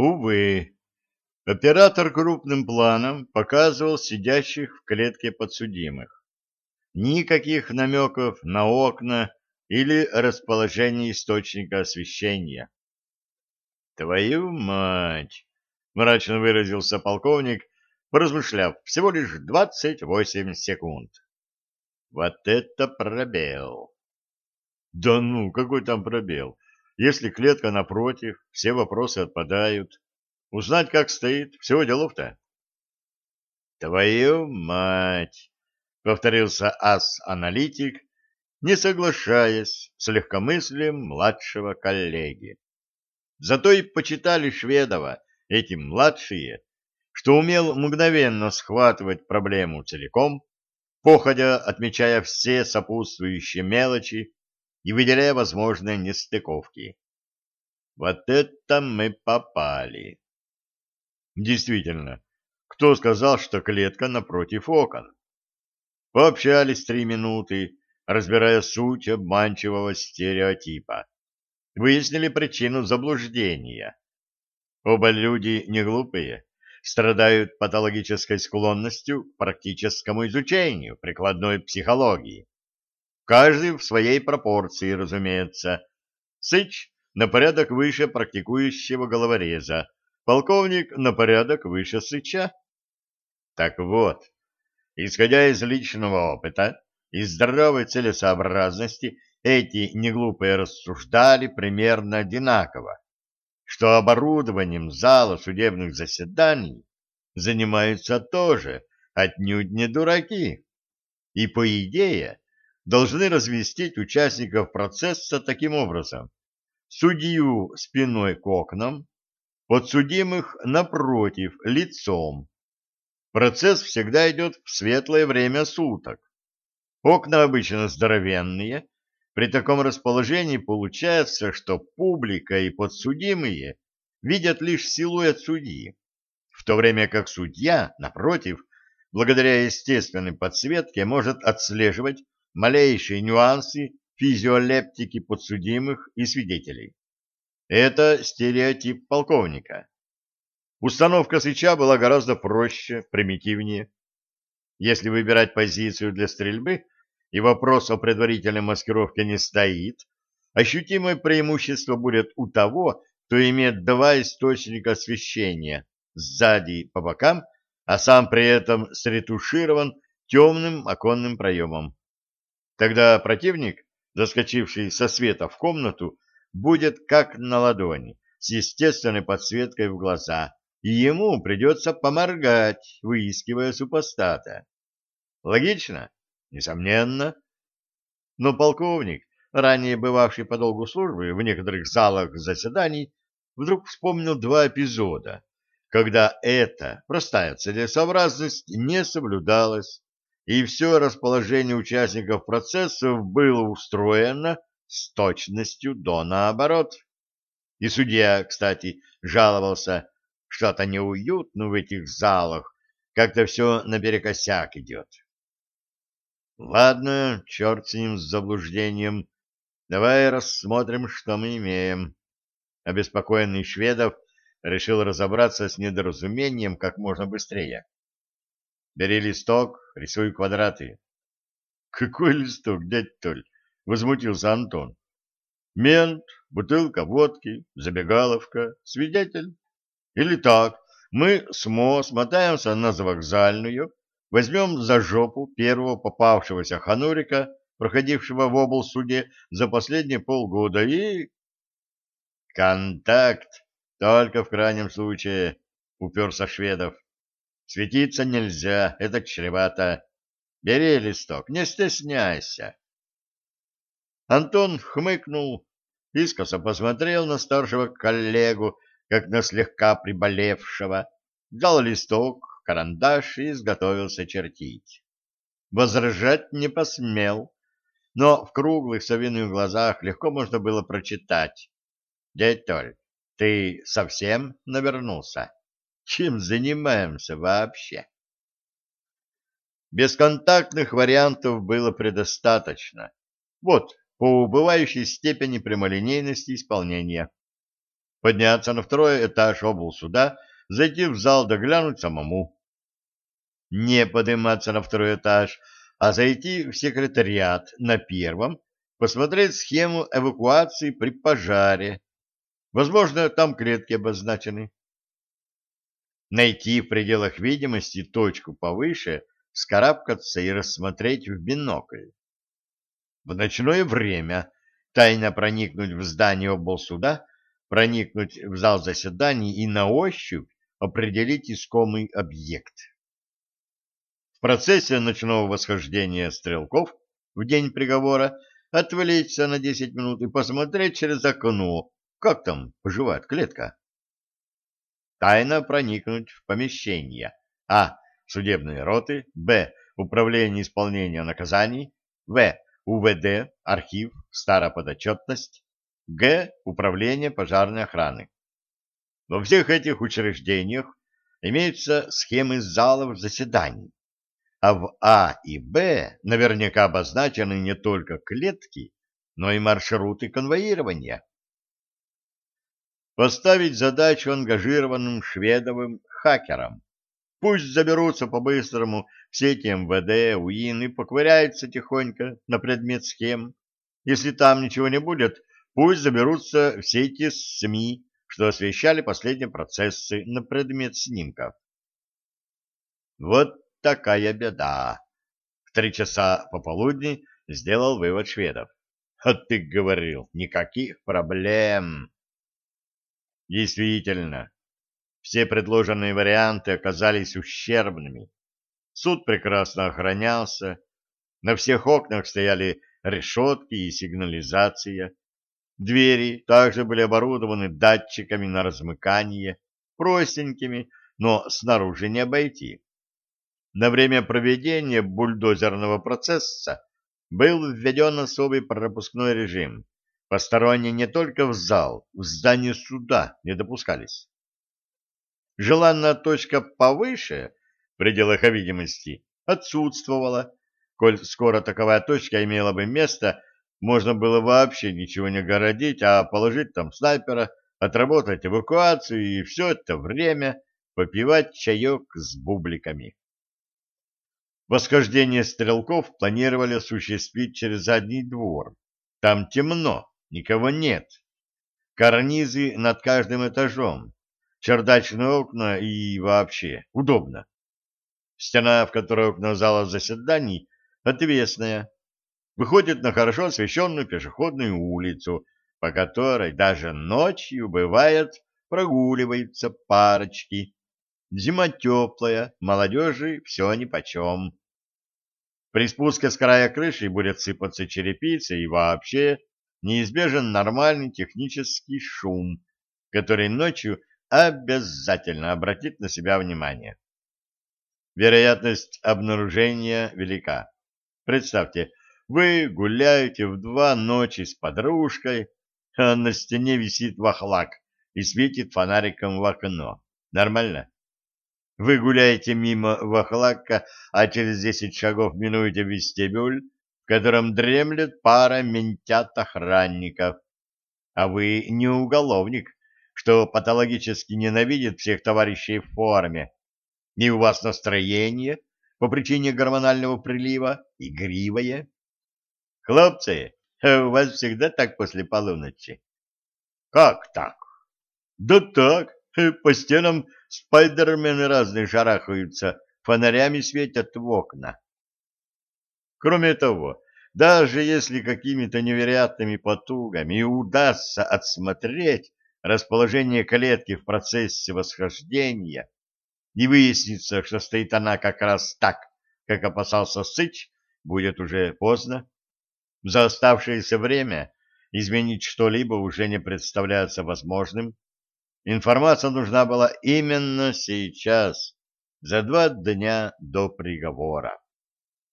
Увы, оператор крупным планом показывал сидящих в клетке подсудимых. Никаких намеков на окна или расположение источника освещения. «Твою мать!» — мрачно выразился полковник, поразмышляв всего лишь двадцать восемь секунд. «Вот это пробел!» «Да ну, какой там пробел? Если клетка напротив, все вопросы отпадают. Узнать, как стоит, всего делов-то». «Твою мать!» — повторился ас-аналитик, не соглашаясь с легкомыслием младшего коллеги. Зато и почитали Шведова эти младшие, что умел мгновенно схватывать проблему целиком, походя отмечая все сопутствующие мелочи и выделяя возможные нестыковки. Вот это мы попали. Действительно, кто сказал, что клетка напротив окон? Пообщались три минуты, разбирая суть обманчивого стереотипа выяснили причину заблуждения. Оба люди не глупые, страдают патологической склонностью к практическому изучению прикладной психологии. Каждый в своей пропорции, разумеется. Сыч на порядок выше практикующего головореза, полковник на порядок выше сыча. Так вот, исходя из личного опыта и здоровой целесообразности, эти неглупые рассуждали примерно одинаково, что оборудованием зала судебных заседаний занимаются тоже отнюдь не дураки, и, по идее, должны разместить участников процесса таким образом. Судью спиной к окнам, подсудимых напротив, лицом. Процесс всегда идет в светлое время суток. Окна обычно здоровенные, при таком расположении получается, что публика и подсудимые видят лишь силуэт судьи, в то время как судья, напротив, благодаря естественной подсветке может отслеживать малейшие нюансы физиолептики подсудимых и свидетелей. Это стереотип полковника. Установка свеча была гораздо проще, примитивнее. Если выбирать позицию для стрельбы – и вопрос о предварительной маскировке не стоит, ощутимое преимущество будет у того, кто имеет два источника освещения сзади и по бокам, а сам при этом сретуширован темным оконным проемом. Тогда противник, заскочивший со света в комнату, будет как на ладони, с естественной подсветкой в глаза, и ему придется поморгать, выискивая супостата. Логично? Несомненно. Но полковник, ранее бывавший по долгу службы в некоторых залах заседаний, вдруг вспомнил два эпизода, когда эта простая целесообразность не соблюдалась, и все расположение участников процессов было устроено с точностью до наоборот. И судья, кстати, жаловался, что-то неуютно в этих залах, как-то все наперекосяк идет. Ладно, черт с ним, с заблуждением. Давай рассмотрим, что мы имеем. Обеспокоенный Шведов решил разобраться с недоразумением как можно быстрее. Бери листок, рисуй квадраты. Какой листок, дядь Толь? Возмутился Антон. Мент, бутылка водки, забегаловка, свидетель. Или так, мы с МО смотаемся на завокзальную, Возьмем за жопу первого попавшегося ханурика, проходившего в облсуде за последние полгода, и... Контакт только в крайнем случае, уперся Шведов. Светиться нельзя, это чревато. Бери листок, не стесняйся. Антон хмыкнул, искоса посмотрел на старшего коллегу, как на слегка приболевшего, взял листок, карандаш и изготовился чертить. Возражать не посмел, но в круглых совиных глазах легко можно было прочитать. «Дядь Толь, ты совсем навернулся? Чем занимаемся вообще?» Бесконтактных вариантов было предостаточно. Вот, по убывающей степени прямолинейности исполнения. подняться на второй этаж облсуда, зайти в зал да глянуть самому. Не подниматься на второй этаж, а зайти в секретариат на первом, посмотреть схему эвакуации при пожаре. Возможно, там клетки обозначены. Найти в пределах видимости точку повыше, скарабкаться и рассмотреть в бинокль. В ночное время тайно проникнуть в здание облсуда, проникнуть в зал заседаний и на ощупь определить искомый объект. В процессе ночного восхождения стрелков в день приговора отвлечься на 10 минут и посмотреть через окно, как там поживает клетка. Тайно проникнуть в помещение. А. Судебные роты. Б. Управление исполнения наказаний. В. УВД, архив, староподотчетность. Г. Управление пожарной охраны. Во всех этих учреждениях имеются схемы залов заседаний а в А и Б наверняка обозначены не только клетки, но и маршруты конвоирования. Поставить задачу ангажированным шведовым хакерам. Пусть заберутся по-быстрому все эти МВД, УИН и поковыряются тихонько на предмет схем. Если там ничего не будет, пусть заберутся все эти СМИ, что освещали последние процессы на предмет снимков. Вот такая беда. В три часа пополудни сделал вывод шведов. А ты говорил, никаких проблем. Действительно, все предложенные варианты оказались ущербными. Суд прекрасно охранялся. На всех окнах стояли решетки и сигнализация. Двери также были оборудованы датчиками на размыкание, простенькими, но снаружи не обойти. На время проведения бульдозерного процесса был введен особый пропускной режим. Посторонние не только в зал, в здание суда не допускались. Желанная точка повыше, в пределах видимости, отсутствовала. Коль скоро таковая точка имела бы место, можно было вообще ничего не городить, а положить там снайпера, отработать эвакуацию и все это время попивать чаек с бубликами. Восхождение стрелков планировали осуществить через задний двор. Там темно, никого нет. Карнизы над каждым этажом, чердачные окна и вообще удобно. Стена, в которой окна зала заседаний, отвесная, выходит на хорошо освещенную пешеходную улицу, по которой даже ночью, бывает, прогуливаются парочки. Зима теплая, молодежи все нипочем. При спуске с края крыши будет сыпаться черепица и вообще неизбежен нормальный технический шум, который ночью обязательно обратит на себя внимание. Вероятность обнаружения велика. Представьте, вы гуляете в два ночи с подружкой, а на стене висит вахлак и светит фонариком в окно. Нормально? Вы гуляете мимо вахлака, а через десять шагов минуете вестибюль, котором дремлет пара ментят-охранников. А вы не уголовник, что патологически ненавидит всех товарищей в форме. И у вас настроение по причине гормонального прилива игривое. Хлопцы, у вас всегда так после полуночи? Как так? Да так, по стенам спайдермены разные шарахаются, фонарями светят в окна. Кроме того, даже если какими-то невероятными потугами удастся отсмотреть расположение клетки в процессе восхождения, и выяснится, что стоит она как раз так, как опасался Сыч, будет уже поздно. За оставшееся время изменить что-либо уже не представляется возможным, Информация нужна была именно сейчас, за два дня до приговора.